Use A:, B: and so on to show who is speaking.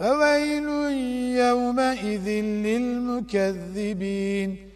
A: فويل يومئذ للمكذبين